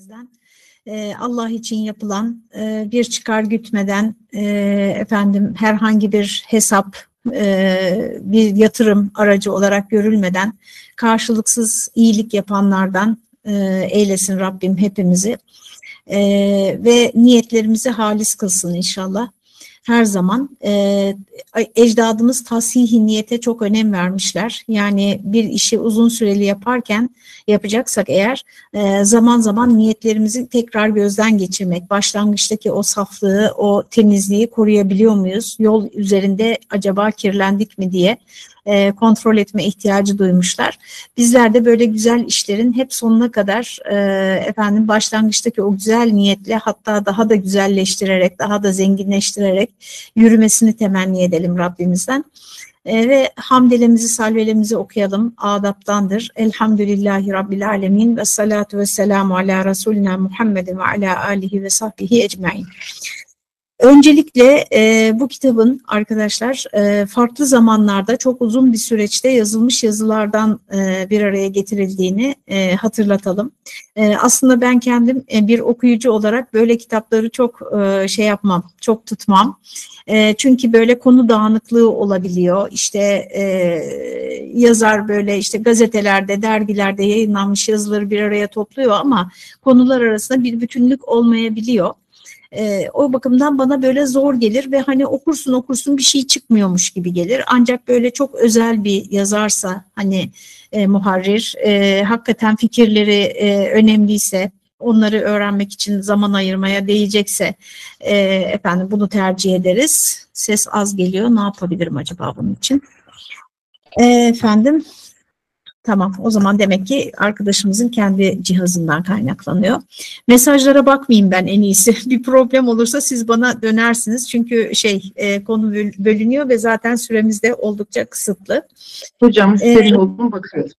Rabbimizden e, Allah için yapılan e, bir çıkar gütmeden e, efendim herhangi bir hesap e, bir yatırım aracı olarak görülmeden karşılıksız iyilik yapanlardan e, eylesin Rabbim hepimizi. E, ve niyetlerimizi halis kılsın inşallah her zaman e, ecdadımız tasihi niyete çok önem vermişler. Yani bir işi uzun süreli yaparken yapacaksak eğer e, zaman zaman niyetlerimizi tekrar gözden geçirmek, başlangıçtaki o saflığı, o temizliği koruyabiliyor muyuz? Yol üzerinde acaba kirlendik mi diye e, kontrol etme ihtiyacı duymuşlar. Bizler de böyle güzel işlerin hep sonuna kadar e, efendim başlangıçtaki o güzel niyetle hatta daha da güzelleştirerek, daha da zenginleştirerek yürümesini temenni edelim Rabbimizden. E, ve hamdelemizi, salvelemizi okuyalım. Adaptandır. Elhamdülillahi Rabbil Alemin ve salatu ve selamu ala Resulina Muhammedin ve ala alihi ve sahbihi ecmain. Öncelikle e, bu kitabın arkadaşlar e, farklı zamanlarda çok uzun bir süreçte yazılmış yazılardan e, bir araya getirildiğini e, hatırlatalım. E, aslında ben kendim e, bir okuyucu olarak böyle kitapları çok e, şey yapmam, çok tutmam. E, çünkü böyle konu dağınıklığı olabiliyor. İşte e, yazar böyle işte gazetelerde, dergilerde yayınlanmış yazıları bir araya topluyor ama konular arasında bir bütünlük olmayabiliyor. E, o bakımdan bana böyle zor gelir ve hani okursun okursun bir şey çıkmıyormuş gibi gelir. Ancak böyle çok özel bir yazarsa hani e, muharrir e, hakikaten fikirleri e, önemliyse onları öğrenmek için zaman ayırmaya değecekse e, efendim bunu tercih ederiz. Ses az geliyor. Ne yapabilirim acaba bunun için? E, efendim Tamam o zaman demek ki arkadaşımızın kendi cihazından kaynaklanıyor. Mesajlara bakmayayım ben en iyisi. Bir problem olursa siz bana dönersiniz. Çünkü şey e, konu bölünüyor ve zaten süremiz de oldukça kısıtlı. Hocam ee, oldu bakıyoruz.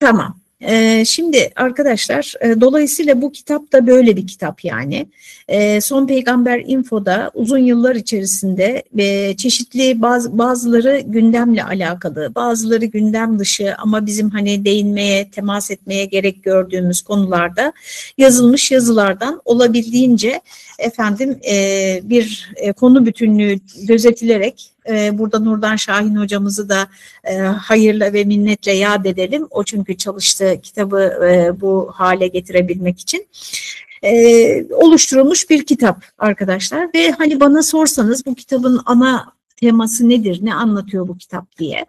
Tamam. Ee, şimdi arkadaşlar e, dolayısıyla bu kitap da böyle bir kitap yani. Ee, Son Peygamber Info'da uzun yıllar içerisinde e, çeşitli bazı, bazıları gündemle alakalı, bazıları gündem dışı ama bizim hani değinmeye, temas etmeye gerek gördüğümüz konularda yazılmış yazılardan olabildiğince efendim e, bir konu bütünlüğü gözetilerek e, burada Nurdan Şahin hocamızı da e, hayırla ve minnetle yad edelim. O çünkü çalıştığı kitabı e, bu hale getirebilmek için. E, oluşturulmuş bir kitap arkadaşlar ve hani bana sorsanız bu kitabın ana teması nedir, ne anlatıyor bu kitap diye.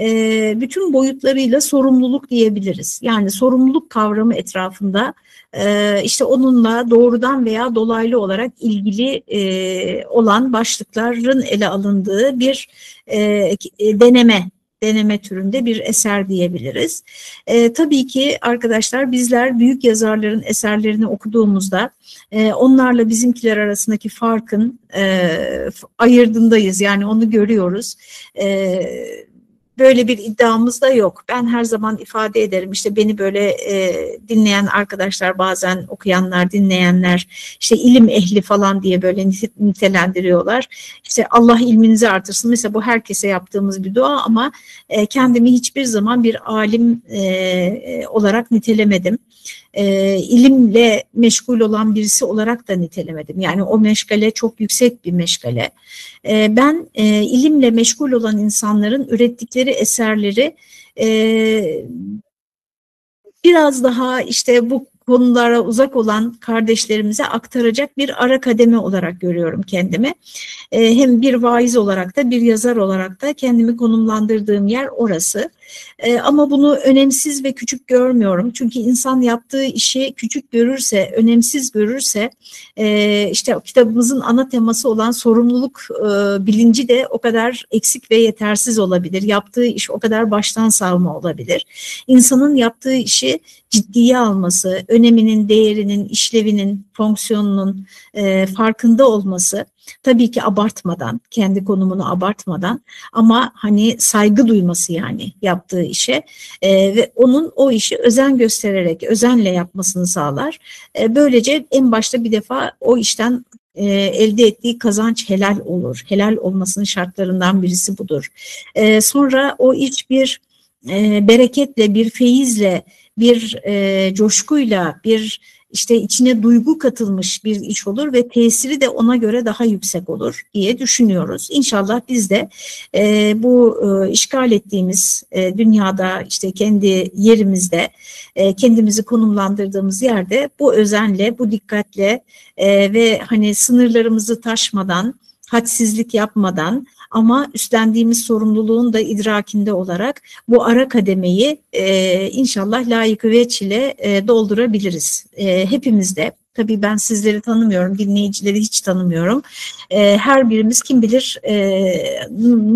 E, bütün boyutlarıyla sorumluluk diyebiliriz. Yani sorumluluk kavramı etrafında e, işte onunla doğrudan veya dolaylı olarak ilgili e, olan başlıkların ele alındığı bir e, deneme deneme türünde bir eser diyebiliriz. E, tabii ki arkadaşlar bizler büyük yazarların eserlerini okuduğumuzda e, onlarla bizimkiler arasındaki farkın e, ayırdındayız. Yani onu görüyoruz. E, böyle bir iddiamız da yok. Ben her zaman ifade ederim işte beni böyle e, dinleyen arkadaşlar bazen okuyanlar dinleyenler işte ilim ehli falan diye böyle nitelendiriyorlar. İşte Allah ilminizi artırsın. Mesela bu herkese yaptığımız bir dua ama e, kendimi hiçbir zaman bir alim e, olarak nitelemedim e, ilimle meşgul olan birisi olarak da nitelemedim. Yani o meşgale çok yüksek bir meşgale. E, ben e, ilimle meşgul olan insanların ürettikleri eserleri e, biraz daha işte bu konulara uzak olan kardeşlerimize aktaracak bir ara kademe olarak görüyorum kendimi. E, hem bir vaiz olarak da bir yazar olarak da kendimi konumlandırdığım yer orası. E, ama bunu önemsiz ve küçük görmüyorum. Çünkü insan yaptığı işi küçük görürse, önemsiz görürse e, işte kitabımızın ana teması olan sorumluluk e, bilinci de o kadar eksik ve yetersiz olabilir. Yaptığı iş o kadar baştan savma olabilir. İnsanın yaptığı işi ciddiye alması, öneminin, değerinin, işlevinin, fonksiyonunun e, farkında olması Tabii ki abartmadan, kendi konumunu abartmadan ama hani saygı duyması yani yaptığı işe e, ve onun o işi özen göstererek, özenle yapmasını sağlar. E, böylece en başta bir defa o işten e, elde ettiği kazanç helal olur. Helal olmasının şartlarından birisi budur. E, sonra o iş bir e, bereketle, bir feyizle, bir e, coşkuyla, bir işte içine duygu katılmış bir iş olur ve tesiri de ona göre daha yüksek olur diye düşünüyoruz. İnşallah biz de e, bu e, işgal ettiğimiz e, dünyada işte kendi yerimizde e, kendimizi konumlandırdığımız yerde bu özenle, bu dikkatle e, ve hani sınırlarımızı taşmadan, hadsizlik yapmadan ama üstlendiğimiz sorumluluğun da idrakinde olarak bu ara kademeyi e, inşallah layıkı veç ile e, doldurabiliriz. E, hepimiz de Tabii ben sizleri tanımıyorum, dinleyicileri hiç tanımıyorum. E, her birimiz kim bilir e,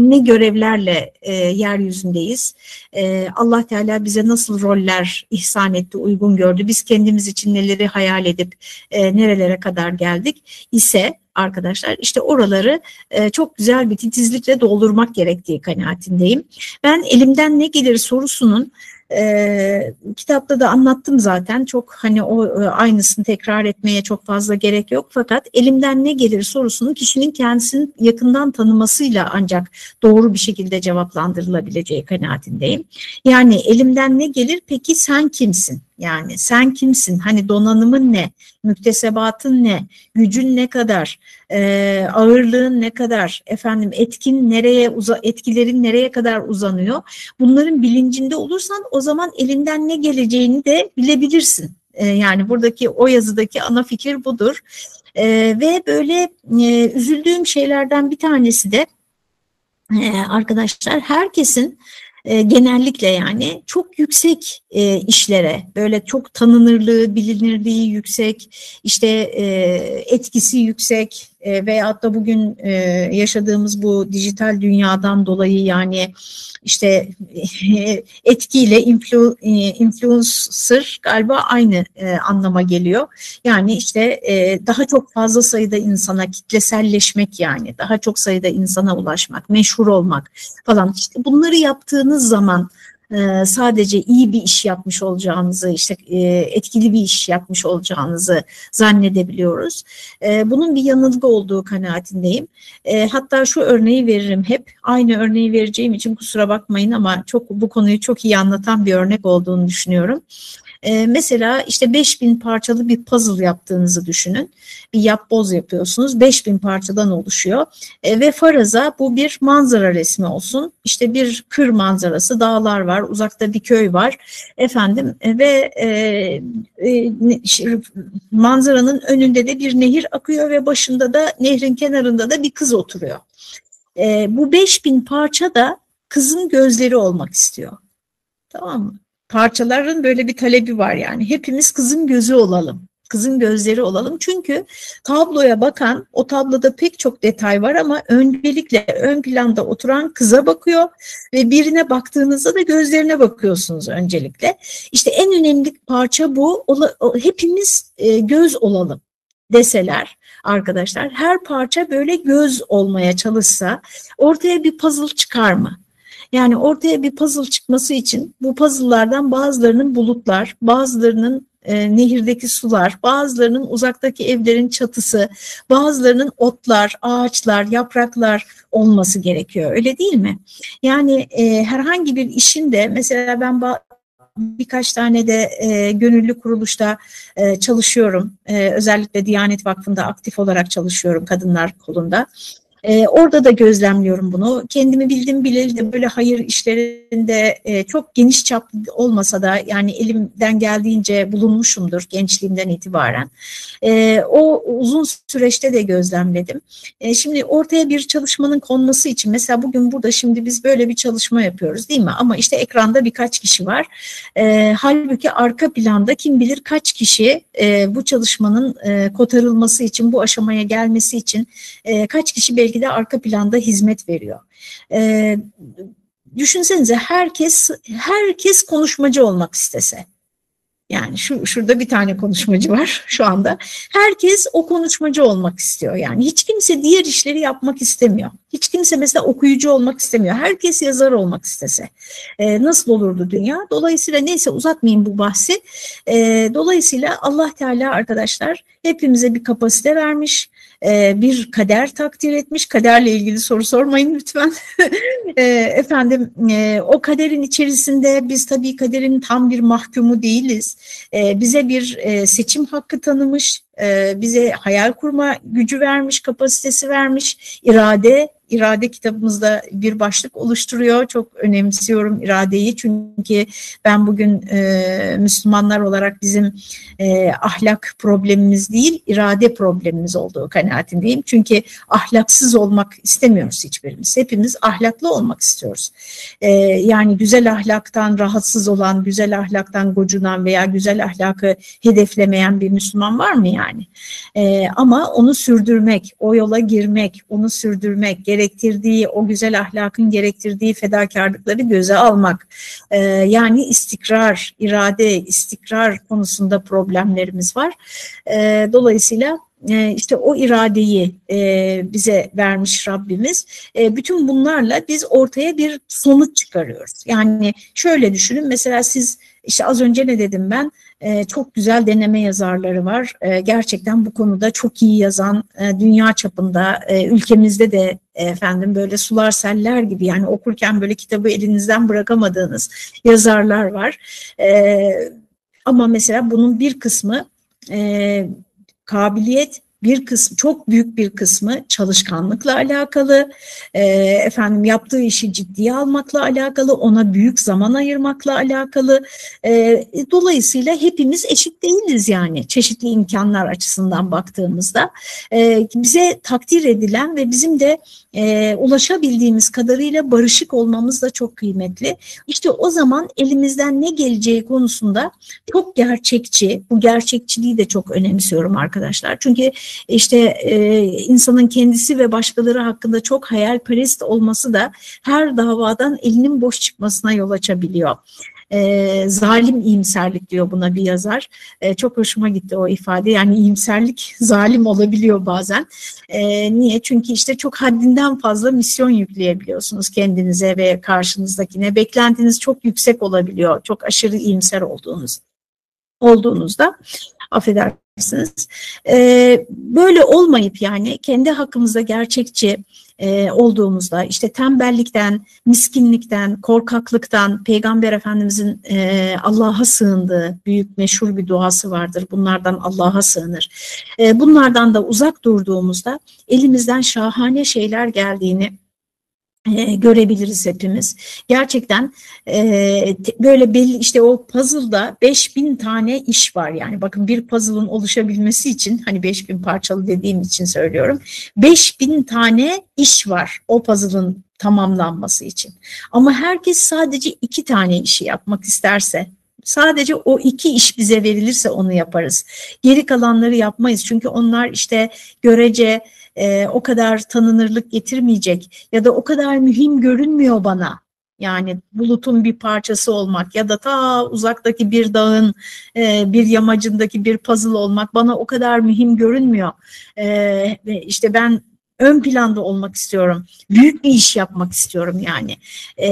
ne görevlerle e, yeryüzündeyiz. E, Allah Teala bize nasıl roller ihsan etti, uygun gördü. Biz kendimiz için neleri hayal edip e, nerelere kadar geldik ise arkadaşlar işte oraları e, çok güzel bir titizlikle doldurmak gerektiği kanaatindeyim. Ben elimden ne gelir sorusunun e, kitapta da anlattım zaten çok hani o e, aynısını tekrar etmeye çok fazla gerek yok fakat elimden ne gelir sorusunu kişinin kendisini yakından tanımasıyla ancak doğru bir şekilde cevaplandırılabileceği kanaatindeyim. Yani elimden ne gelir peki sen kimsin? Yani sen kimsin? Hani donanımın ne? Müktesebatın ne? Gücün ne kadar? E, ağırlığın ne kadar? Efendim etkin nereye uza, etkilerin nereye kadar uzanıyor? Bunların bilincinde olursan o zaman elinden ne geleceğini de bilebilirsin. E, yani buradaki o yazıdaki ana fikir budur. E, ve böyle e, üzüldüğüm şeylerden bir tanesi de e, arkadaşlar herkesin e, genellikle yani çok yüksek e, işlere böyle çok tanınırlığı, bilinirliği yüksek, işte e, etkisi yüksek e, veyahut da bugün e, yaşadığımız bu dijital dünyadan dolayı yani işte etkiyle influ, e, influencer galiba aynı e, anlama geliyor. Yani işte e, daha çok fazla sayıda insana kitleselleşmek yani daha çok sayıda insana ulaşmak, meşhur olmak falan işte bunları yaptığınız zaman e, sadece iyi bir iş yapmış olacağınızı, işte e, etkili bir iş yapmış olacağınızı zannedebiliyoruz. E, bunun bir yanılgı olduğu kanaatindeyim. Hatta şu örneği veririm hep. Aynı örneği vereceğim için kusura bakmayın ama çok bu konuyu çok iyi anlatan bir örnek olduğunu düşünüyorum. E, mesela işte 5000 parçalı bir puzzle yaptığınızı düşünün. Bir yapboz yapıyorsunuz. 5000 parçadan oluşuyor. E, ve faraza bu bir manzara resmi olsun. İşte bir kır manzarası, dağlar var, uzakta bir köy var. Efendim e, ve e, e, manzaranın önünde de bir nehir akıyor ve başında da nehrin kenarında da bir kız oturuyor. E, bu 5000 parça da kızın gözleri olmak istiyor. Tamam mı? Parçaların böyle bir talebi var yani. Hepimiz kızın gözü olalım. Kızın gözleri olalım. Çünkü tabloya bakan, o tabloda pek çok detay var ama öncelikle ön planda oturan kıza bakıyor ve birine baktığınızda da gözlerine bakıyorsunuz öncelikle. İşte en önemli parça bu. Hepimiz e, göz olalım deseler arkadaşlar her parça böyle göz olmaya çalışsa ortaya bir puzzle çıkar mı? Yani ortaya bir puzzle çıkması için bu puzzle'lardan bazılarının bulutlar, bazılarının e, nehirdeki sular, bazılarının uzaktaki evlerin çatısı, bazılarının otlar, ağaçlar, yapraklar olması gerekiyor. Öyle değil mi? Yani e, herhangi bir işin de mesela ben birkaç tane de e, gönüllü kuruluşta e, çalışıyorum. E, özellikle Diyanet Vakfı'nda aktif olarak çalışıyorum kadınlar kolunda. E, orada da gözlemliyorum bunu. Kendimi bildim bileli de böyle hayır işlerinde e, çok geniş çaplı olmasa da yani elimden geldiğince bulunmuşumdur gençliğimden itibaren. E, o uzun süreçte de gözlemledim. E, şimdi ortaya bir çalışmanın konması için mesela bugün burada şimdi biz böyle bir çalışma yapıyoruz değil mi? Ama işte ekranda birkaç kişi var. E, halbuki arka planda kim bilir kaç kişi e, bu çalışmanın e, kotarılması için, bu aşamaya gelmesi için e, kaç kişi belki de arka planda hizmet veriyor. E, düşünsenize herkes herkes konuşmacı olmak istese. Yani şu şurada bir tane konuşmacı var şu anda. Herkes o konuşmacı olmak istiyor. Yani hiç kimse diğer işleri yapmak istemiyor. Hiç kimse mesela okuyucu olmak istemiyor. Herkes yazar olmak istese. Ee, nasıl olurdu dünya? Dolayısıyla neyse uzatmayayım bu bahsi. Ee, dolayısıyla Allah Teala arkadaşlar hepimize bir kapasite vermiş. E, bir kader takdir etmiş. Kaderle ilgili soru sormayın lütfen. E, efendim e, o kaderin içerisinde biz tabii kaderin tam bir mahkumu değiliz. Rabbimiz e, bize bir e, seçim hakkı tanımış, e, bize hayal kurma gücü vermiş, kapasitesi vermiş, irade irade kitabımızda bir başlık oluşturuyor. Çok önemsiyorum iradeyi çünkü ben bugün e, Müslümanlar olarak bizim e, ahlak problemimiz değil, irade problemimiz olduğu kanaatindeyim. Çünkü ahlaksız olmak istemiyoruz hiçbirimiz. Hepimiz ahlaklı olmak istiyoruz. E, yani güzel ahlaktan rahatsız olan, güzel ahlaktan gocunan veya güzel ahlakı hedeflemeyen bir Müslüman var mı yani? E, ama onu sürdürmek, o yola girmek, onu sürdürmek, gerektirdiği, o güzel ahlakın gerektirdiği fedakarlıkları göze almak. E, yani istikrar, irade, istikrar konusunda problemlerimiz var. E, dolayısıyla işte o iradeyi e, bize vermiş Rabbimiz. E, bütün bunlarla biz ortaya bir sonuç çıkarıyoruz. Yani şöyle düşünün mesela siz işte az önce ne dedim ben? E, çok güzel deneme yazarları var. Gerçekten bu konuda çok iyi yazan dünya çapında ülkemizde de efendim böyle sular seller gibi yani okurken böyle kitabı elinizden bırakamadığınız yazarlar var. E, ama mesela bunun bir kısmı e, kabiliyet bir kısmı çok büyük bir kısmı çalışkanlıkla alakalı, e, efendim yaptığı işi ciddiye almakla alakalı, ona büyük zaman ayırmakla alakalı. E, dolayısıyla hepimiz eşit değiliz yani çeşitli imkanlar açısından baktığımızda. E, bize takdir edilen ve bizim de e, ulaşabildiğimiz kadarıyla barışık olmamız da çok kıymetli. İşte o zaman elimizden ne geleceği konusunda çok gerçekçi, bu gerçekçiliği de çok önemsiyorum arkadaşlar. Çünkü işte e, insanın kendisi ve başkaları hakkında çok hayalperest olması da her davadan elinin boş çıkmasına yol açabiliyor. E, zalim iyimserlik diyor buna bir yazar. E, çok hoşuma gitti o ifade. Yani iyimserlik zalim olabiliyor bazen. E, niye? Çünkü işte çok haddinden fazla misyon yükleyebiliyorsunuz kendinize ve karşınızdakine. Beklentiniz çok yüksek olabiliyor. Çok aşırı iyimser olduğunuz olduğunuzda affedersiniz. E, böyle olmayıp yani kendi hakkımızda gerçekçi e, olduğumuzda işte tembellikten, miskinlikten, korkaklıktan Peygamber Efendimizin e, Allah'a sığındığı büyük meşhur bir duası vardır. Bunlardan Allah'a sığınır. E, bunlardan da uzak durduğumuzda elimizden şahane şeyler geldiğini e, görebiliriz hepimiz. Gerçekten e, böyle belli işte o puzzle'da 5000 tane iş var yani bakın bir puzzle'ın oluşabilmesi için hani 5000 parçalı dediğim için söylüyorum 5000 tane iş var o puzzle'ın tamamlanması için. Ama herkes sadece iki tane işi yapmak isterse sadece o iki iş bize verilirse onu yaparız. Geri kalanları yapmayız çünkü onlar işte görece e, o kadar tanınırlık getirmeyecek ya da o kadar mühim görünmüyor bana. Yani bulutun bir parçası olmak ya da ta uzaktaki bir dağın e, bir yamacındaki bir puzzle olmak bana o kadar mühim görünmüyor. E, işte ben ön planda olmak istiyorum, büyük bir iş yapmak istiyorum yani e,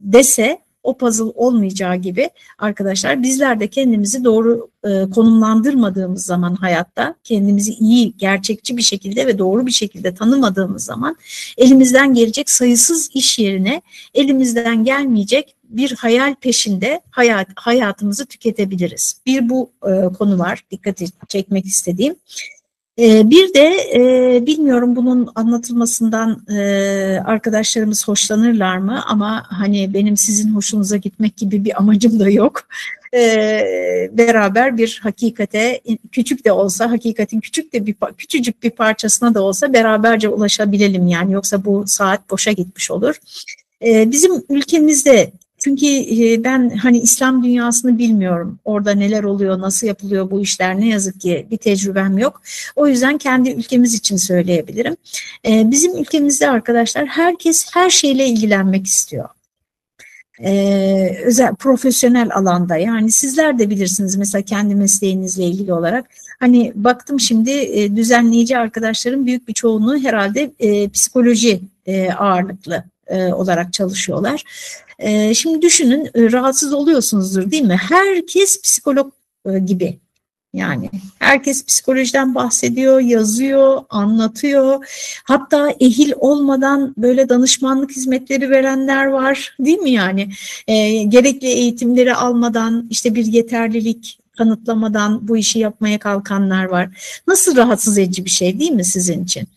dese o puzzle olmayacağı gibi arkadaşlar bizler de kendimizi doğru e, konumlandırmadığımız zaman hayatta kendimizi iyi, gerçekçi bir şekilde ve doğru bir şekilde tanımadığımız zaman elimizden gelecek sayısız iş yerine elimizden gelmeyecek bir hayal peşinde hayat, hayatımızı tüketebiliriz. Bir bu e, konu var dikkat çekmek istediğim. Ee, bir de e, bilmiyorum bunun anlatılmasından e, arkadaşlarımız hoşlanırlar mı ama hani benim sizin hoşunuza gitmek gibi bir amacım da yok. Ee, beraber bir hakikate küçük de olsa hakikatin küçük de bir küçücük bir parçasına da olsa beraberce ulaşabilelim yani yoksa bu saat boşa gitmiş olur. Ee, bizim ülkemizde çünkü e, ben hani İslam dünyasını bilmiyorum. Orada neler oluyor, nasıl yapılıyor bu işler ne yazık ki bir tecrübem yok. O yüzden kendi ülkemiz için söyleyebilirim. E, bizim ülkemizde arkadaşlar herkes her şeyle ilgilenmek istiyor. Ee, özel profesyonel alanda yani sizler de bilirsiniz mesela kendi mesleğinizle ilgili olarak hani baktım şimdi e, düzenleyici arkadaşların büyük bir çoğunluğu herhalde e, psikoloji e, ağırlıklı e, olarak çalışıyorlar. E, şimdi düşünün e, rahatsız oluyorsunuzdur değil mi? Herkes psikolog e, gibi Yani herkes psikolojiden bahsediyor, yazıyor, anlatıyor. Hatta ehil olmadan böyle danışmanlık hizmetleri verenler var değil mi yani? E, gerekli eğitimleri almadan işte bir yeterlilik kanıtlamadan bu işi yapmaya kalkanlar var. Nasıl rahatsız edici bir şey değil mi sizin için?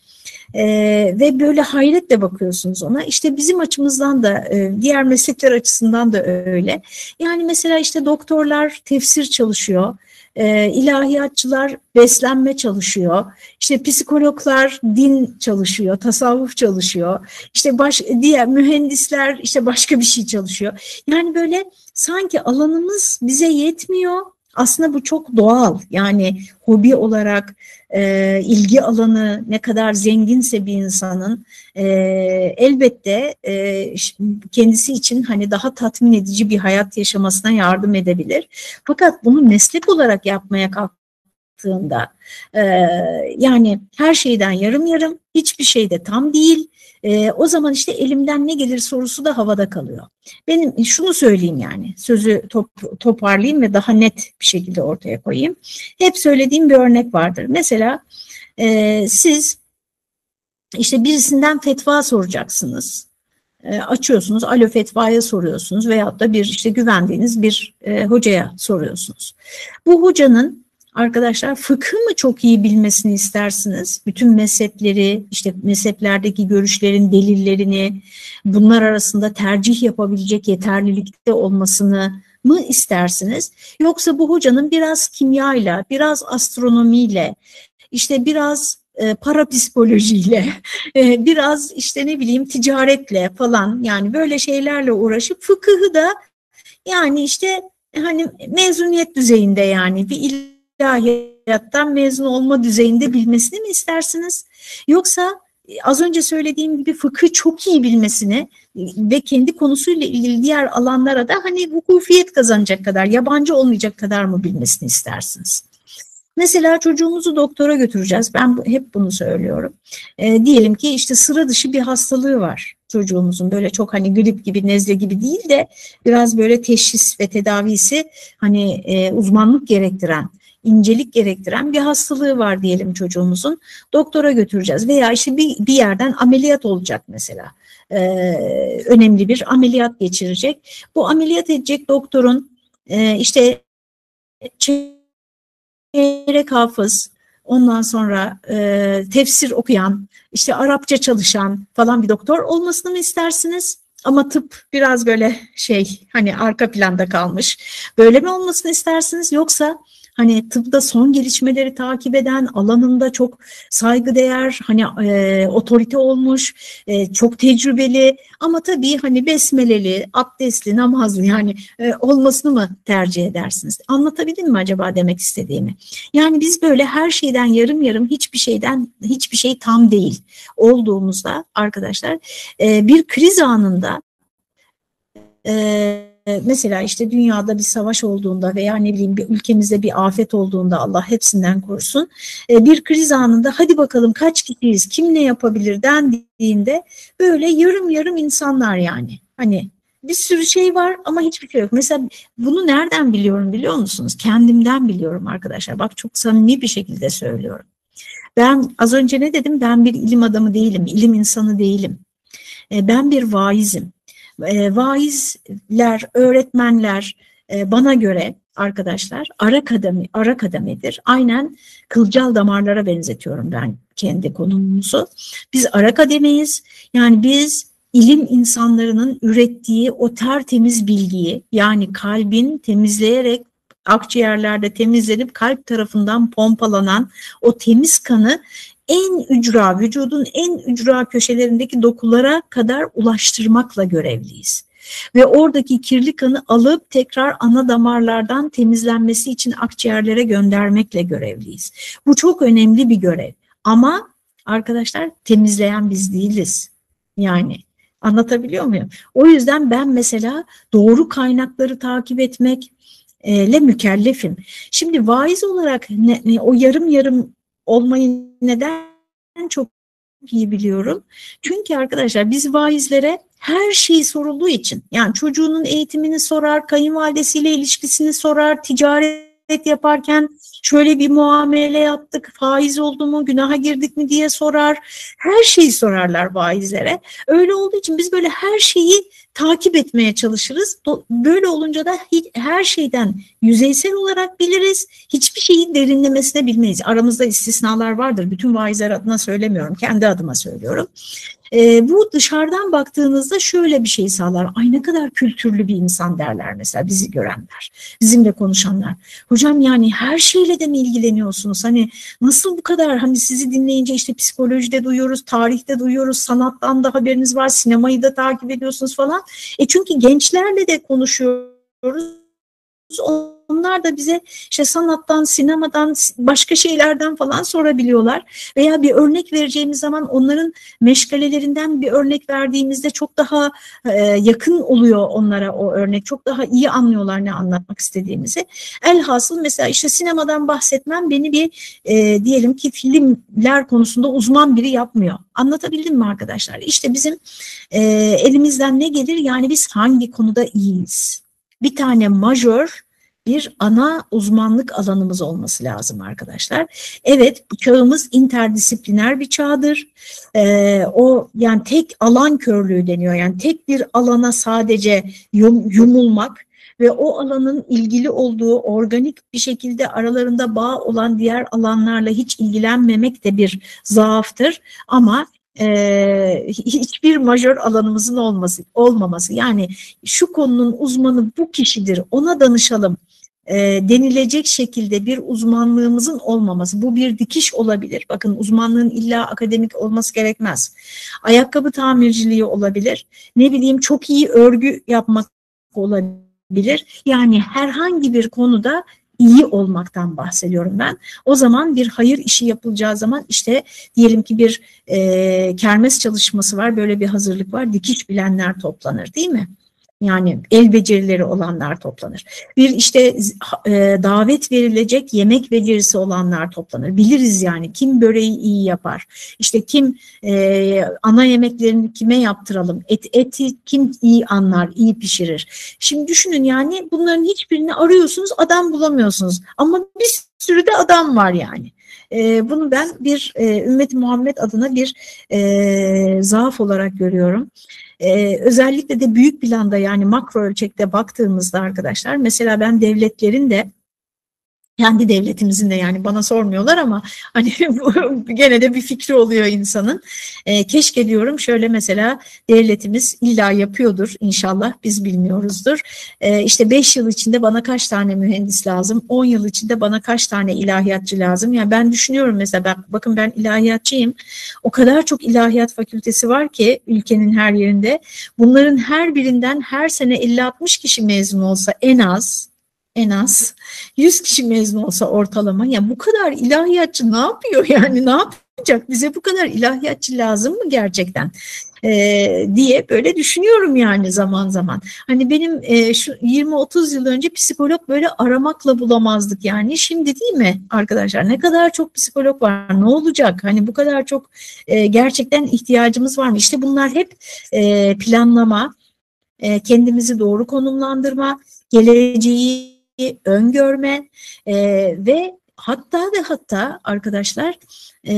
Ee, ve böyle hayretle bakıyorsunuz ona. İşte bizim açımızdan da e, diğer meslekler açısından da öyle. Yani mesela işte doktorlar tefsir çalışıyor. E, ilahiyatçılar beslenme çalışıyor. İşte psikologlar din çalışıyor, tasavvuf çalışıyor. İşte baş, diğer mühendisler işte başka bir şey çalışıyor. Yani böyle sanki alanımız bize yetmiyor aslında bu çok doğal yani hobi olarak e, ilgi alanı ne kadar zenginse bir insanın e, elbette e, kendisi için hani daha tatmin edici bir hayat yaşamasına yardım edebilir. Fakat bunu meslek olarak yapmaya kalktığında e, yani her şeyden yarım yarım hiçbir şey de tam değil e, o zaman işte elimden ne gelir sorusu da havada kalıyor. Benim şunu söyleyeyim yani sözü top, toparlayayım ve daha net bir şekilde ortaya koyayım. Hep söylediğim bir örnek vardır. Mesela e, siz işte birisinden fetva soracaksınız. Açıyorsunuz, alo fetvaya soruyorsunuz veyahut da bir işte güvendiğiniz bir e, hocaya soruyorsunuz. Bu hocanın arkadaşlar fıkıh mı çok iyi bilmesini istersiniz? Bütün mezhepleri, işte mezheplerdeki görüşlerin delillerini, bunlar arasında tercih yapabilecek yeterlilikte olmasını mı istersiniz? Yoksa bu hocanın biraz kimyayla, biraz astronomiyle, işte biraz e, parapsikolojiyle, e, biraz işte ne bileyim ticaretle falan yani böyle şeylerle uğraşıp fıkıhı da yani işte hani mezuniyet düzeyinde yani bir ilahiyattan mezun olma düzeyinde bilmesini mi istersiniz? Yoksa e, az önce söylediğim gibi fıkı çok iyi bilmesini e, ve kendi konusuyla ilgili diğer alanlara da hani hukufiyet kazanacak kadar, yabancı olmayacak kadar mı bilmesini istersiniz? Mesela çocuğumuzu doktora götüreceğiz. Ben hep bunu söylüyorum. E, diyelim ki işte sıra dışı bir hastalığı var çocuğumuzun. Böyle çok hani grip gibi, nezle gibi değil de biraz böyle teşhis ve tedavisi hani e, uzmanlık gerektiren incelik gerektiren bir hastalığı var diyelim çocuğumuzun. Doktora götüreceğiz veya işte bir, bir yerden ameliyat olacak mesela. Ee, önemli bir ameliyat geçirecek. Bu ameliyat edecek doktorun e, işte çeyrek hafız, ondan sonra e, tefsir okuyan, işte Arapça çalışan falan bir doktor olmasını mı istersiniz? Ama tıp biraz böyle şey hani arka planda kalmış. Böyle mi olmasını istersiniz yoksa hani tıpta son gelişmeleri takip eden, alanında çok saygıdeğer, hani e, otorite olmuş, e, çok tecrübeli ama tabii hani besmeleli, abdestli, namazlı yani e, olmasını mı tercih edersiniz? Anlatabildim mi acaba demek istediğimi? Yani biz böyle her şeyden yarım yarım hiçbir şeyden hiçbir şey tam değil olduğumuzda arkadaşlar e, bir kriz anında e, mesela işte dünyada bir savaş olduğunda veya ne bileyim bir ülkemizde bir afet olduğunda Allah hepsinden korusun ee, bir kriz anında hadi bakalım kaç kişiyiz kim ne yapabilir dendiğinde böyle yarım yarım insanlar yani hani bir sürü şey var ama hiçbir şey yok. Mesela bunu nereden biliyorum biliyor musunuz? Kendimden biliyorum arkadaşlar. Bak çok samimi bir şekilde söylüyorum. Ben az önce ne dedim? Ben bir ilim adamı değilim, ilim insanı değilim. Ee, ben bir vaizim e, vaizler, öğretmenler e, bana göre arkadaşlar ara kademi, ara kademedir. Aynen kılcal damarlara benzetiyorum ben kendi konumumuzu. Biz ara kademeyiz. Yani biz ilim insanlarının ürettiği o tertemiz bilgiyi yani kalbin temizleyerek akciğerlerde temizlenip kalp tarafından pompalanan o temiz kanı en ücra, vücudun en ücra köşelerindeki dokulara kadar ulaştırmakla görevliyiz. Ve oradaki kirli kanı alıp tekrar ana damarlardan temizlenmesi için akciğerlere göndermekle görevliyiz. Bu çok önemli bir görev. Ama arkadaşlar temizleyen biz değiliz. Yani anlatabiliyor muyum? O yüzden ben mesela doğru kaynakları takip etmek, ile mükellefim. Şimdi vaiz olarak ne, ne, o yarım yarım olmayı neden çok iyi biliyorum. Çünkü arkadaşlar biz vaizlere her şeyi sorulduğu için yani çocuğunun eğitimini sorar, kayınvalidesiyle ilişkisini sorar, ticaret yaparken şöyle bir muamele yaptık, faiz oldu mu, günaha girdik mi diye sorar. Her şeyi sorarlar vaizlere. Öyle olduğu için biz böyle her şeyi takip etmeye çalışırız. Böyle olunca da her şeyden yüzeysel olarak biliriz. Hiçbir şeyin derinlemesine bilmeyiz. Aramızda istisnalar vardır. Bütün vaizler adına söylemiyorum. Kendi adıma söylüyorum. E, bu dışarıdan baktığınızda şöyle bir şey sağlar. Ay ne kadar kültürlü bir insan derler mesela bizi görenler, bizimle konuşanlar. Hocam yani her şeyle de mi ilgileniyorsunuz? Hani nasıl bu kadar hani sizi dinleyince işte psikolojide duyuyoruz, tarihte duyuyoruz, sanattan da haberiniz var, sinemayı da takip ediyorsunuz falan. E çünkü gençlerle de konuşuyoruz. Onlar da bize işte sanattan, sinemadan, başka şeylerden falan sorabiliyorlar. Veya bir örnek vereceğimiz zaman onların meşgalelerinden bir örnek verdiğimizde çok daha e, yakın oluyor onlara o örnek. Çok daha iyi anlıyorlar ne anlatmak istediğimizi. Elhasıl mesela işte sinemadan bahsetmem beni bir e, diyelim ki filmler konusunda uzman biri yapmıyor. Anlatabildim mi arkadaşlar? İşte bizim e, elimizden ne gelir? Yani biz hangi konuda iyiyiz? Bir tane majör bir ana uzmanlık alanımız olması lazım arkadaşlar. Evet çağımız interdisipliner bir çağdır. Ee, o yani tek alan körlüğü deniyor. Yani tek bir alana sadece yum, yumulmak ve o alanın ilgili olduğu organik bir şekilde aralarında bağ olan diğer alanlarla hiç ilgilenmemek de bir zaaftır. Ama e, hiçbir majör alanımızın olması olmaması yani şu konunun uzmanı bu kişidir ona danışalım e, denilecek şekilde bir uzmanlığımızın olmaması. Bu bir dikiş olabilir. Bakın uzmanlığın illa akademik olması gerekmez. Ayakkabı tamirciliği olabilir. Ne bileyim çok iyi örgü yapmak olabilir. Yani herhangi bir konuda iyi olmaktan bahsediyorum ben. O zaman bir hayır işi yapılacağı zaman işte diyelim ki bir e, kermes çalışması var, böyle bir hazırlık var, dikiş bilenler toplanır değil mi? Yani el becerileri olanlar toplanır. Bir işte e, davet verilecek yemek becerisi olanlar toplanır. Biliriz yani kim böreği iyi yapar. İşte kim e, ana yemeklerini kime yaptıralım. Et, eti kim iyi anlar, iyi pişirir. Şimdi düşünün yani bunların hiçbirini arıyorsunuz adam bulamıyorsunuz. Ama bir sürü de adam var yani. E, bunu ben bir e, Ümmet Muhammed adına bir e, zaaf olarak görüyorum. Ee, özellikle de büyük planda yani makro ölçekte baktığımızda arkadaşlar mesela ben devletlerin de kendi devletimizin de yani bana sormuyorlar ama hani gene de bir fikri oluyor insanın. E, keşke diyorum şöyle mesela devletimiz illa yapıyordur inşallah biz bilmiyoruzdur. E, işte 5 yıl içinde bana kaç tane mühendis lazım, 10 yıl içinde bana kaç tane ilahiyatçı lazım. Yani ben düşünüyorum mesela ben, bakın ben ilahiyatçıyım. O kadar çok ilahiyat fakültesi var ki ülkenin her yerinde. Bunların her birinden her sene 50-60 kişi mezun olsa en az en az 100 kişi mezun olsa ortalama. Ya bu kadar ilahiyatçı ne yapıyor yani? Ne yapacak? Bize bu kadar ilahiyatçı lazım mı gerçekten? Ee, diye böyle düşünüyorum yani zaman zaman. Hani benim e, şu 20-30 yıl önce psikolog böyle aramakla bulamazdık yani. Şimdi değil mi arkadaşlar? Ne kadar çok psikolog var ne olacak? Hani bu kadar çok e, gerçekten ihtiyacımız var mı? İşte bunlar hep e, planlama e, kendimizi doğru konumlandırma geleceği öngörme e, ve hatta ve hatta arkadaşlar e,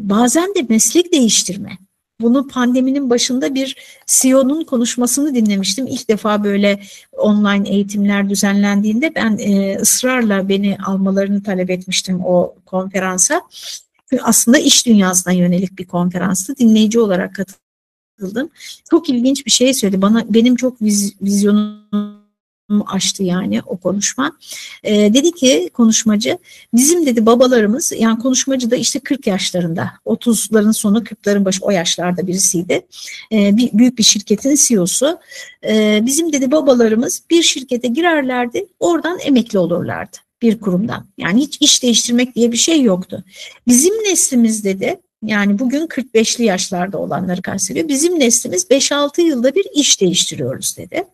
bazen de meslek değiştirme. Bunu pandeminin başında bir CEO'nun konuşmasını dinlemiştim. İlk defa böyle online eğitimler düzenlendiğinde ben e, ısrarla beni almalarını talep etmiştim o konferansa. Aslında iş dünyasına yönelik bir konferanstı. Dinleyici olarak katıldım. Çok ilginç bir şey söyledi. Bana benim çok viz, vizyonum açtı yani o konuşma. E, dedi ki konuşmacı bizim dedi babalarımız yani konuşmacı da işte 40 yaşlarında 30'ların sonu 40'ların başı o yaşlarda birisiydi. E, bir, büyük bir şirketin CEO'su. E, bizim dedi babalarımız bir şirkete girerlerdi oradan emekli olurlardı bir kurumdan. Yani hiç iş değiştirmek diye bir şey yoktu. Bizim neslimiz dedi yani bugün 45'li yaşlarda olanları kastediyor. Bizim neslimiz 5-6 yılda bir iş değiştiriyoruz dedi.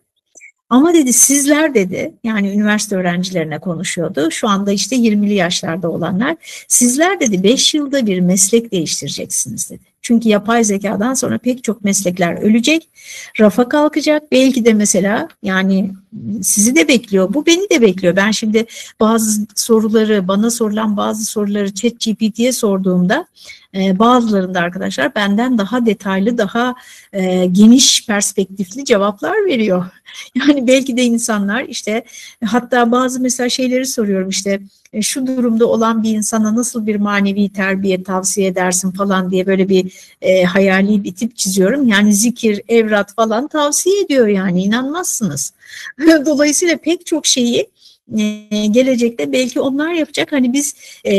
Ama dedi sizler dedi yani üniversite öğrencilerine konuşuyordu. Şu anda işte 20'li yaşlarda olanlar sizler dedi 5 yılda bir meslek değiştireceksiniz dedi. Çünkü yapay zekadan sonra pek çok meslekler ölecek, rafa kalkacak. Belki de mesela yani sizi de bekliyor, bu beni de bekliyor. Ben şimdi bazı soruları, bana sorulan bazı soruları ChatGPT'ye sorduğumda e, bazılarında arkadaşlar benden daha detaylı, daha e, geniş perspektifli cevaplar veriyor. Yani belki de insanlar işte hatta bazı mesela şeyleri soruyorum işte şu durumda olan bir insana nasıl bir manevi terbiye tavsiye edersin falan diye böyle bir e, hayali bir tip çiziyorum. Yani zikir, evrat falan tavsiye ediyor yani inanmazsınız. Dolayısıyla pek çok şeyi e, gelecekte belki onlar yapacak. Hani biz e,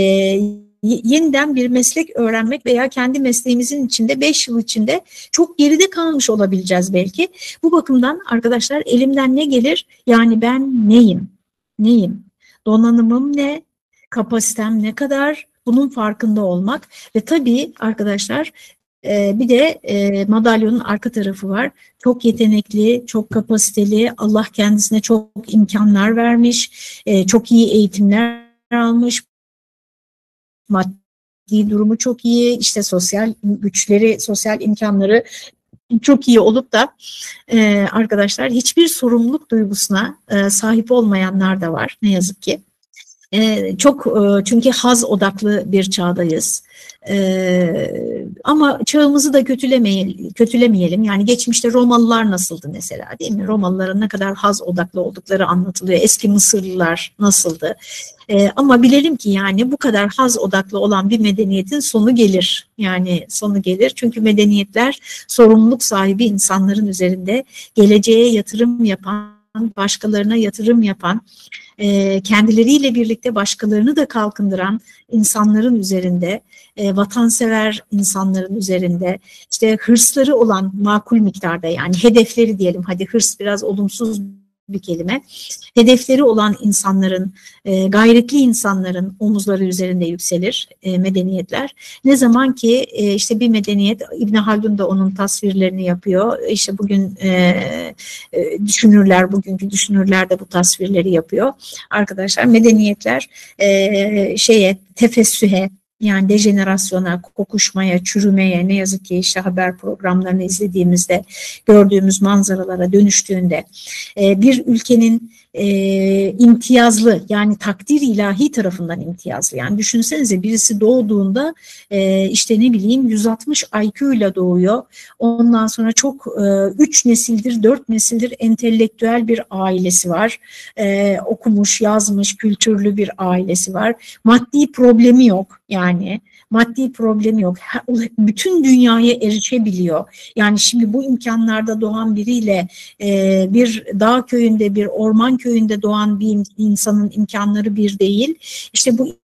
yeniden bir meslek öğrenmek veya kendi mesleğimizin içinde 5 yıl içinde çok geride kalmış olabileceğiz belki. Bu bakımdan arkadaşlar elimden ne gelir? Yani ben neyim? Neyim? Donanımım ne? Kapasitem ne kadar? Bunun farkında olmak ve tabii arkadaşlar bir de madalyonun arka tarafı var. Çok yetenekli, çok kapasiteli, Allah kendisine çok imkanlar vermiş, çok iyi eğitimler almış, maddi durumu çok iyi, işte sosyal güçleri, sosyal imkanları çok iyi olup da e, arkadaşlar hiçbir sorumluluk duygusuna e, sahip olmayanlar da var ne yazık ki. E, çok e, çünkü haz odaklı bir çağdayız. E, ama çağımızı da kötülemeyelim, kötülemeyelim. Yani geçmişte Romalılar nasıldı mesela değil mi? Romalıların ne kadar haz odaklı oldukları anlatılıyor. Eski Mısırlılar nasıldı? E, ama bilelim ki yani bu kadar haz odaklı olan bir medeniyetin sonu gelir. Yani sonu gelir. Çünkü medeniyetler sorumluluk sahibi insanların üzerinde geleceğe yatırım yapan başkalarına yatırım yapan, e, kendileriyle birlikte başkalarını da kalkındıran insanların üzerinde, e, vatansever insanların üzerinde, işte hırsları olan makul miktarda yani hedefleri diyelim, hadi hırs biraz olumsuz bir kelime. Hedefleri olan insanların, e, gayretli insanların omuzları üzerinde yükselir e, medeniyetler. Ne zaman ki e, işte bir medeniyet, İbn Haldun da onun tasvirlerini yapıyor. İşte bugün e, e, düşünürler, bugünkü düşünürler de bu tasvirleri yapıyor. Arkadaşlar medeniyetler e, şeye, tefessühe, yani dejenerasyona, kokuşmaya, çürümeye ne yazık ki işte haber programlarını izlediğimizde gördüğümüz manzaralara dönüştüğünde e, bir ülkenin e, imtiyazlı yani takdir ilahi tarafından imtiyazlı. Yani düşünsenize birisi doğduğunda e, işte ne bileyim 160 IQ ile doğuyor. Ondan sonra çok 3 e, nesildir, 4 nesildir entelektüel bir ailesi var. E, okumuş, yazmış, kültürlü bir ailesi var. Maddi problemi yok yani maddi problemi yok. Bütün dünyaya erişebiliyor. Yani şimdi bu imkanlarda doğan biriyle e, bir dağ köyünde, bir orman köyünde doğan bir insanın imkanları bir değil. İşte bu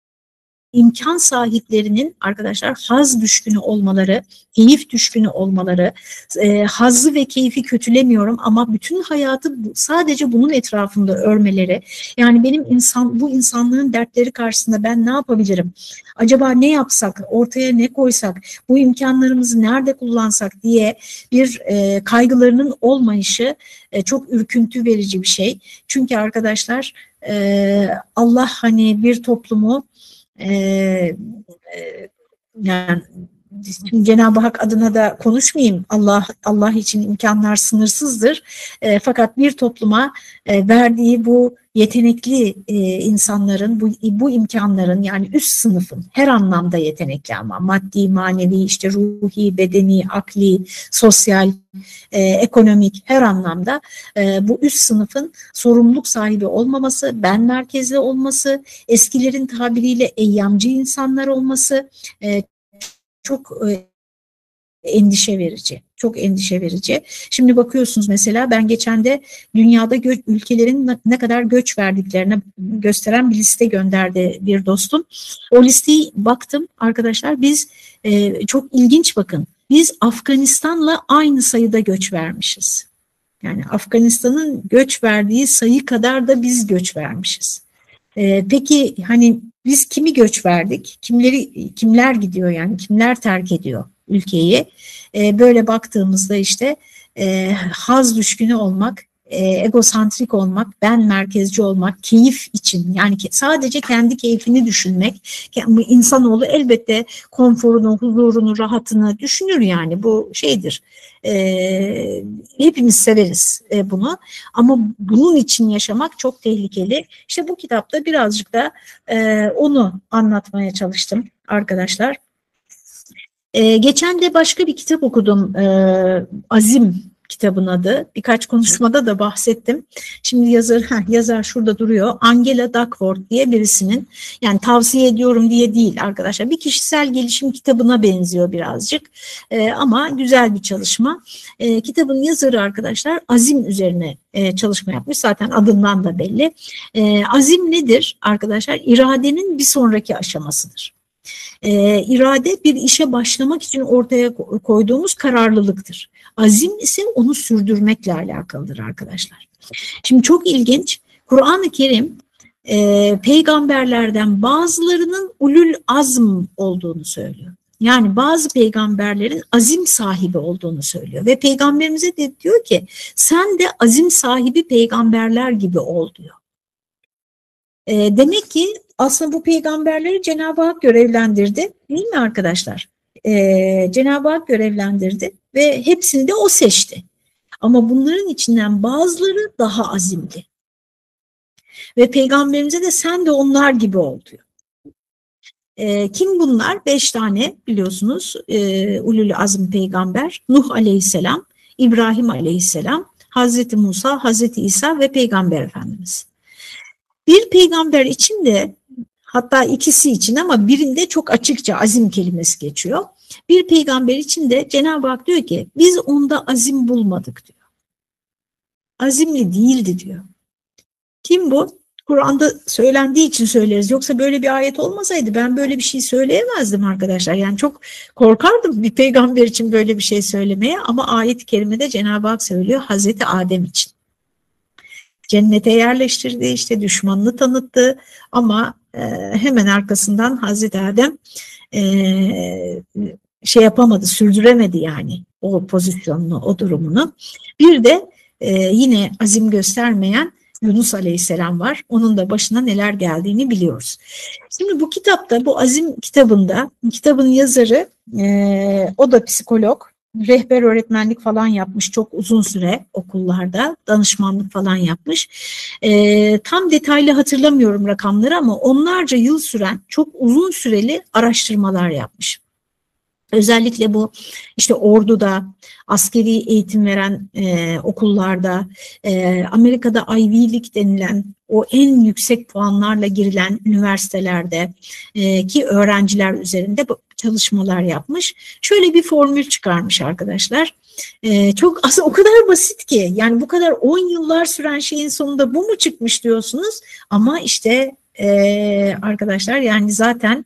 imkan sahiplerinin arkadaşlar haz düşkünü olmaları, keyif düşkünü olmaları, e, hazzı ve keyfi kötülemiyorum ama bütün hayatı sadece bunun etrafında örmeleri, yani benim insan bu insanlığın dertleri karşısında ben ne yapabilirim? Acaba ne yapsak, ortaya ne koysak, bu imkanlarımızı nerede kullansak diye bir e, kaygılarının olmayışı e, çok ürküntü verici bir şey. Çünkü arkadaşlar e, Allah hani bir toplumu e, e, yani Cenab-ı Hak adına da konuşmayayım. Allah Allah için imkanlar sınırsızdır. E, fakat bir topluma e, verdiği bu yetenekli e, insanların, bu, bu imkanların yani üst sınıfın her anlamda yetenekli ama maddi, manevi, işte ruhi, bedeni, akli, sosyal, e, ekonomik her anlamda e, bu üst sınıfın sorumluluk sahibi olmaması, ben merkezli olması, eskilerin tabiriyle eyyamcı insanlar olması, e, çok e, endişe verici. Çok endişe verici. Şimdi bakıyorsunuz mesela ben geçen de dünyada ülkelerin ne kadar göç verdiklerini gösteren bir liste gönderdi bir dostum. O listeyi baktım arkadaşlar biz e, çok ilginç bakın. Biz Afganistan'la aynı sayıda göç vermişiz. Yani Afganistan'ın göç verdiği sayı kadar da biz göç vermişiz. E, peki hani biz kimi göç verdik? Kimleri kimler gidiyor yani? Kimler terk ediyor ülkeyi? E, böyle baktığımızda işte e, haz düşkünü olmak, e, egosantrik olmak, ben merkezci olmak, keyif için yani sadece kendi keyfini düşünmek, insanoğlu elbette konforunu, huzurunu, rahatını düşünür yani bu şeydir. E, hepimiz severiz e, bunu ama bunun için yaşamak çok tehlikeli. İşte bu kitapta birazcık da e, onu anlatmaya çalıştım arkadaşlar. E, geçen de başka bir kitap okudum. E, Azim kitabın adı. Birkaç konuşmada da bahsettim. Şimdi yazar heh, yazar şurada duruyor. Angela Duckworth diye birisinin yani tavsiye ediyorum diye değil arkadaşlar. Bir kişisel gelişim kitabına benziyor birazcık. E, ama güzel bir çalışma. E, kitabın yazarı arkadaşlar azim üzerine e, çalışma yapmış. Zaten adından da belli. E, azim nedir arkadaşlar? İradenin bir sonraki aşamasıdır. E, irade bir işe başlamak için ortaya koyduğumuz kararlılıktır. Azim ise onu sürdürmekle alakalıdır arkadaşlar. Şimdi çok ilginç. Kur'an-ı Kerim e, peygamberlerden bazılarının ulul azm olduğunu söylüyor. Yani bazı peygamberlerin azim sahibi olduğunu söylüyor. Ve peygamberimize de diyor ki sen de azim sahibi peygamberler gibi ol diyor. E, demek ki aslında bu peygamberleri Cenab-ı Hak görevlendirdi değil mi arkadaşlar? E, Cenab-ı Hak görevlendirdi ve hepsini de o seçti. Ama bunların içinden bazıları daha azimli. Ve peygamberimize de sen de onlar gibi ol diyor. E, kim bunlar? Beş tane biliyorsunuz e, Ulul Azm peygamber. Nuh aleyhisselam, İbrahim aleyhisselam, Hazreti Musa, Hazreti İsa ve Peygamber Efendimiz. Bir peygamber için de hatta ikisi için ama birinde çok açıkça azim kelimesi geçiyor. Bir peygamber için de Cenab-ı Hak diyor ki biz onda azim bulmadık diyor. Azimli değildi diyor. Kim bu? Kur'an'da söylendiği için söyleriz. Yoksa böyle bir ayet olmasaydı ben böyle bir şey söyleyemezdim arkadaşlar. Yani çok korkardım bir peygamber için böyle bir şey söylemeye ama ayet-i kerimede Cenab-ı Hak söylüyor Hazreti Adem için. Cennete yerleştirdi işte düşmanını tanıttı ama e, hemen arkasından Hazreti Adem e, şey yapamadı, sürdüremedi yani o pozisyonunu, o durumunu. Bir de e, yine azim göstermeyen Yunus Aleyhisselam var. Onun da başına neler geldiğini biliyoruz. Şimdi bu kitapta, bu azim kitabında, kitabın yazarı, o da psikolog, rehber öğretmenlik falan yapmış çok uzun süre okullarda danışmanlık falan yapmış. E, tam detaylı hatırlamıyorum rakamları ama onlarca yıl süren çok uzun süreli araştırmalar yapmış. Özellikle bu işte orduda, askeri eğitim veren e, okullarda, e, Amerika'da Ivy League denilen o en yüksek puanlarla girilen üniversitelerde e, ki öğrenciler üzerinde çalışmalar yapmış. Şöyle bir formül çıkarmış arkadaşlar. E, çok aslında o kadar basit ki yani bu kadar 10 yıllar süren şeyin sonunda bu mu çıkmış diyorsunuz ama işte e, arkadaşlar yani zaten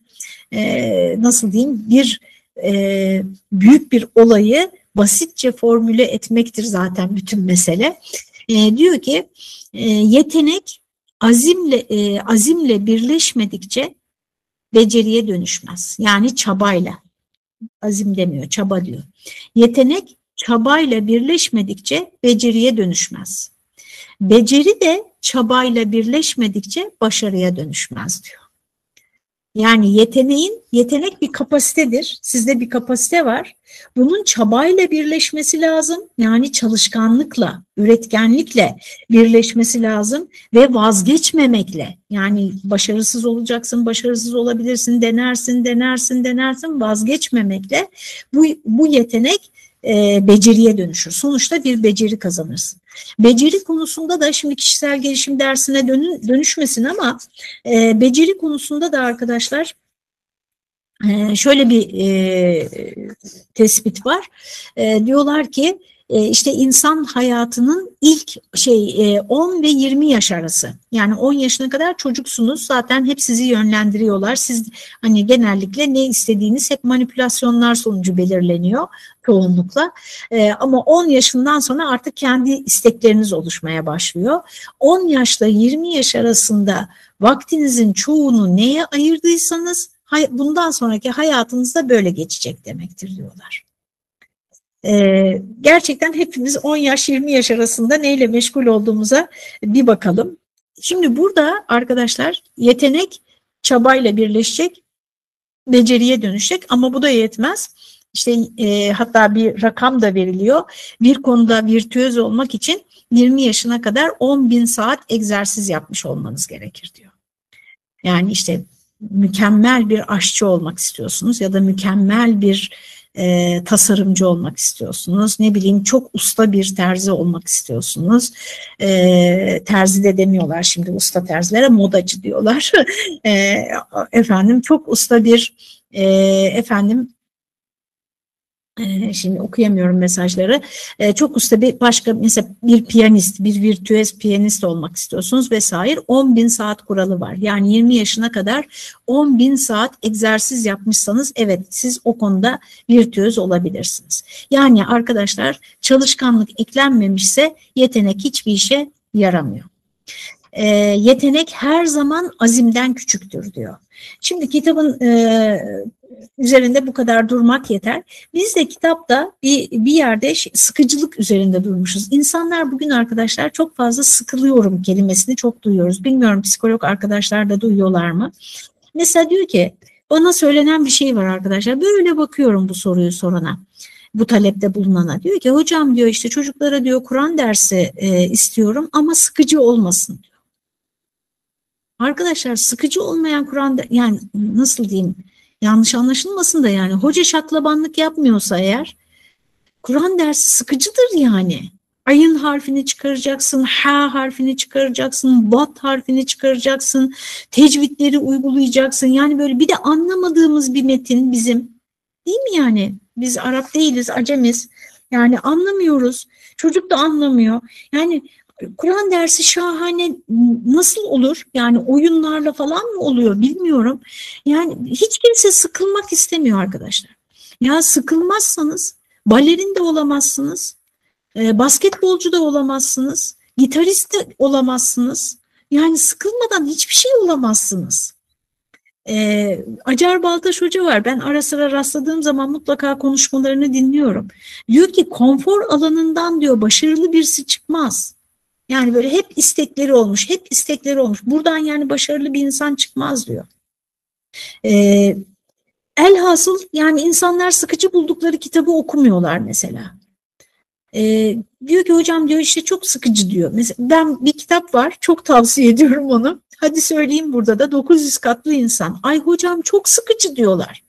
e, nasıl diyeyim bir e, büyük bir olayı basitçe formüle etmektir zaten bütün mesele. E, diyor ki e, yetenek azimle e, azimle birleşmedikçe beceriye dönüşmez. Yani çabayla. Azim demiyor, çaba diyor. Yetenek çabayla birleşmedikçe beceriye dönüşmez. Beceri de çabayla birleşmedikçe başarıya dönüşmez diyor. Yani yeteneğin, yetenek bir kapasitedir. Sizde bir kapasite var. Bunun çabayla birleşmesi lazım. Yani çalışkanlıkla, üretkenlikle birleşmesi lazım ve vazgeçmemekle. Yani başarısız olacaksın, başarısız olabilirsin, denersin, denersin, denersin, vazgeçmemekle bu, bu yetenek e, beceriye dönüşür. Sonuçta bir beceri kazanırsın. Beceri konusunda da şimdi kişisel gelişim dersine dönü, dönüşmesin ama e, beceri konusunda da arkadaşlar e, şöyle bir e, tespit var. E, diyorlar ki işte insan hayatının ilk şey 10 e, ve 20 yaş arası. Yani 10 yaşına kadar çocuksunuz zaten hep sizi yönlendiriyorlar. Siz hani genellikle ne istediğiniz hep manipülasyonlar sonucu belirleniyor çoğunlukla. E, ama 10 yaşından sonra artık kendi istekleriniz oluşmaya başlıyor. 10 yaşla 20 yaş arasında vaktinizin çoğunu neye ayırdıysanız bundan sonraki hayatınızda böyle geçecek demektir diyorlar. Ee, gerçekten hepimiz 10 yaş 20 yaş arasında neyle meşgul olduğumuza bir bakalım. Şimdi burada arkadaşlar yetenek çabayla birleşecek, beceriye dönüşecek ama bu da yetmez. İşte e, hatta bir rakam da veriliyor. Bir konuda virtüöz olmak için 20 yaşına kadar 10 bin saat egzersiz yapmış olmanız gerekir diyor. Yani işte mükemmel bir aşçı olmak istiyorsunuz ya da mükemmel bir e, tasarımcı olmak istiyorsunuz. Ne bileyim çok usta bir terzi olmak istiyorsunuz. E, terzi de demiyorlar şimdi usta terzilere modacı diyorlar. e, efendim çok usta bir e, efendim şimdi okuyamıyorum mesajları. çok usta bir başka mesela bir piyanist, bir virtüöz piyanist olmak istiyorsunuz vesaire. 10 bin saat kuralı var. Yani 20 yaşına kadar 10 bin saat egzersiz yapmışsanız evet siz o konuda virtüöz olabilirsiniz. Yani arkadaşlar çalışkanlık eklenmemişse yetenek hiçbir işe yaramıyor. E, yetenek her zaman azimden küçüktür diyor. Şimdi kitabın e, üzerinde bu kadar durmak yeter. Biz de kitapta bir, bir yerde sıkıcılık üzerinde durmuşuz. İnsanlar bugün arkadaşlar çok fazla sıkılıyorum kelimesini çok duyuyoruz. Bilmiyorum psikolog arkadaşlar da duyuyorlar mı? Mesela diyor ki bana söylenen bir şey var arkadaşlar. Böyle bakıyorum bu soruyu sorana bu talepte bulunana diyor ki hocam diyor işte çocuklara diyor Kur'an dersi e, istiyorum ama sıkıcı olmasın diyor. Arkadaşlar sıkıcı olmayan Kur'an yani nasıl diyeyim yanlış anlaşılmasın da yani hoca şaklabanlık yapmıyorsa eğer Kur'an dersi sıkıcıdır yani. Ayın harfini çıkaracaksın, ha harfini çıkaracaksın, bat harfini çıkaracaksın, tecvidleri uygulayacaksın. Yani böyle bir de anlamadığımız bir metin bizim. Değil mi yani? Biz Arap değiliz, acemiz. Yani anlamıyoruz. Çocuk da anlamıyor. Yani Kur'an dersi şahane nasıl olur? Yani oyunlarla falan mı oluyor bilmiyorum. Yani hiç kimse sıkılmak istemiyor arkadaşlar. Ya sıkılmazsanız balerin de olamazsınız, e, basketbolcu da olamazsınız, gitarist de olamazsınız. Yani sıkılmadan hiçbir şey olamazsınız. E, Acar Baltaş Hoca var. Ben ara sıra rastladığım zaman mutlaka konuşmalarını dinliyorum. Diyor ki konfor alanından diyor başarılı birisi çıkmaz. Yani böyle hep istekleri olmuş, hep istekleri olmuş. Buradan yani başarılı bir insan çıkmaz diyor. Ee, elhasıl yani insanlar sıkıcı buldukları kitabı okumuyorlar mesela. Ee, diyor ki hocam diyor işte çok sıkıcı diyor. Mesela ben bir kitap var çok tavsiye ediyorum onu. Hadi söyleyeyim burada da 900 katlı insan. Ay hocam çok sıkıcı diyorlar.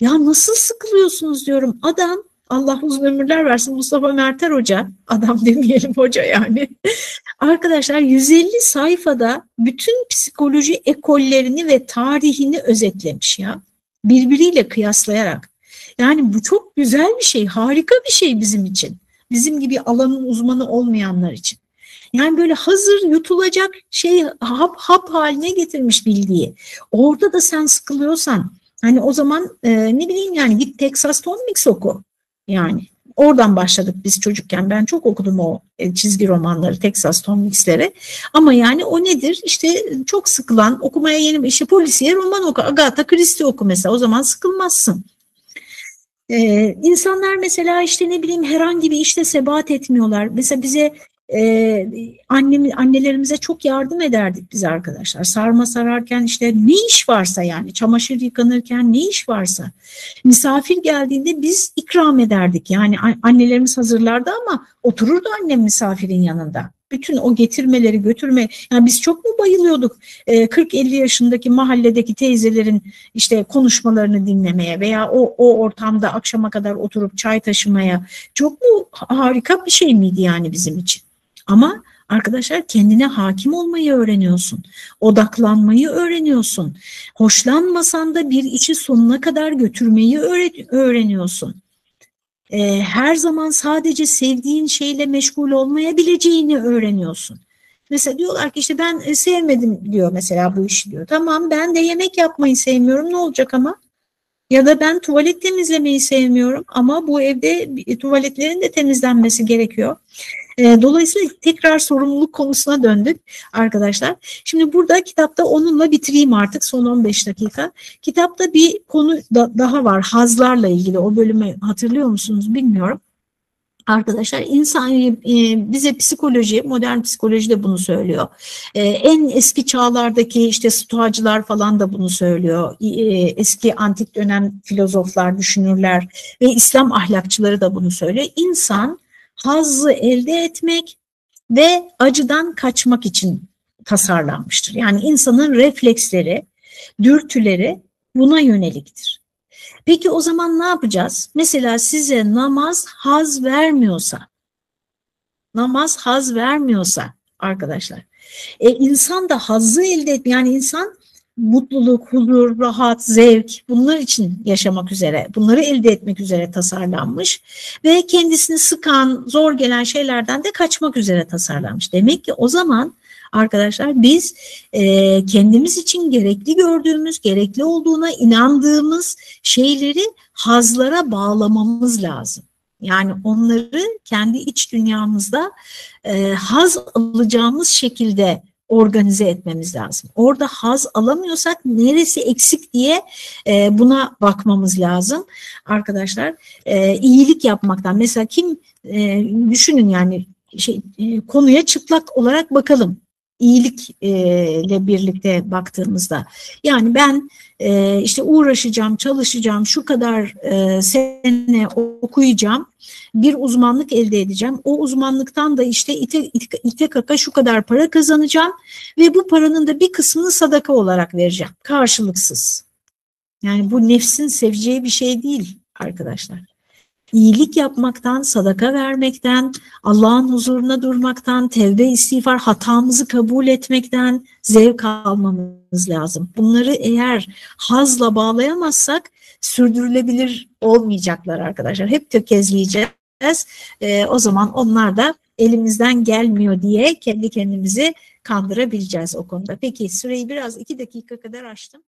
Ya nasıl sıkılıyorsunuz diyorum. Adam Allah uzun ömürler versin Mustafa Merter Hoca, adam demeyelim hoca yani. Arkadaşlar 150 sayfada bütün psikoloji ekollerini ve tarihini özetlemiş ya. Birbiriyle kıyaslayarak. Yani bu çok güzel bir şey, harika bir şey bizim için. Bizim gibi alanın uzmanı olmayanlar için. Yani böyle hazır yutulacak şey hap hap haline getirmiş bildiği. Orada da sen sıkılıyorsan hani o zaman e, ne bileyim yani git Texas Tom Mix oku. Yani oradan başladık biz çocukken. Ben çok okudum o e, çizgi romanları, Texas Tom Mix'leri. Ama yani o nedir? İşte çok sıkılan, okumaya yeni işte polisiye roman oku, Agatha Christie oku mesela. O zaman sıkılmazsın. Ee, insanlar mesela işte ne bileyim herhangi bir işte sebat etmiyorlar. Mesela bize e, annemi, annelerimize çok yardım ederdik biz arkadaşlar. Sarma sararken işte ne iş varsa yani çamaşır yıkanırken ne iş varsa misafir geldiğinde biz ikram ederdik. Yani annelerimiz hazırlardı ama otururdu annem misafirin yanında. Bütün o getirmeleri götürme yani biz çok mu bayılıyorduk e, 40-50 yaşındaki mahalledeki teyzelerin işte konuşmalarını dinlemeye veya o, o ortamda akşama kadar oturup çay taşımaya çok mu harika bir şey miydi yani bizim için? Ama arkadaşlar kendine hakim olmayı öğreniyorsun. Odaklanmayı öğreniyorsun. Hoşlanmasan da bir içi sonuna kadar götürmeyi öğreniyorsun. Ee, her zaman sadece sevdiğin şeyle meşgul olmayabileceğini öğreniyorsun. Mesela diyorlar ki işte ben e, sevmedim diyor mesela bu işi diyor. Tamam ben de yemek yapmayı sevmiyorum ne olacak ama? Ya da ben tuvalet temizlemeyi sevmiyorum ama bu evde tuvaletlerin de temizlenmesi gerekiyor. E, dolayısıyla tekrar sorumluluk konusuna döndük arkadaşlar. Şimdi burada kitapta onunla bitireyim artık son 15 dakika. Kitapta bir konu da, daha var hazlarla ilgili o bölümü hatırlıyor musunuz bilmiyorum. Arkadaşlar insan e, bize psikoloji, modern psikoloji de bunu söylüyor. E, en eski çağlardaki işte stoacılar falan da bunu söylüyor. E, eski antik dönem filozoflar, düşünürler ve İslam ahlakçıları da bunu söylüyor. İnsan hazzı elde etmek ve acıdan kaçmak için tasarlanmıştır. Yani insanın refleksleri, dürtüleri buna yöneliktir. Peki o zaman ne yapacağız? Mesela size namaz haz vermiyorsa, namaz haz vermiyorsa arkadaşlar, e, insan da hazzı elde et, yani insan mutluluk, huzur, rahat, zevk bunlar için yaşamak üzere, bunları elde etmek üzere tasarlanmış ve kendisini sıkan, zor gelen şeylerden de kaçmak üzere tasarlanmış. Demek ki o zaman arkadaşlar biz e, kendimiz için gerekli gördüğümüz, gerekli olduğuna inandığımız şeyleri hazlara bağlamamız lazım. Yani onları kendi iç dünyamızda e, haz alacağımız şekilde organize etmemiz lazım. Orada haz alamıyorsak neresi eksik diye e, buna bakmamız lazım. Arkadaşlar e, iyilik yapmaktan mesela kim e, düşünün yani şey e, konuya çıplak olarak bakalım iyilikle birlikte baktığımızda yani ben işte uğraşacağım, çalışacağım, şu kadar sene okuyacağım, bir uzmanlık elde edeceğim. O uzmanlıktan da işte ite, ite, ite kaka şu kadar para kazanacağım ve bu paranın da bir kısmını sadaka olarak vereceğim. Karşılıksız. Yani bu nefsin seveceği bir şey değil arkadaşlar iyilik yapmaktan, sadaka vermekten, Allah'ın huzuruna durmaktan, tevbe istiğfar, hatamızı kabul etmekten zevk almamız lazım. Bunları eğer hazla bağlayamazsak sürdürülebilir olmayacaklar arkadaşlar. Hep tökezleyeceğiz. E, o zaman onlar da elimizden gelmiyor diye kendi kendimizi kandırabileceğiz o konuda. Peki süreyi biraz iki dakika kadar açtım.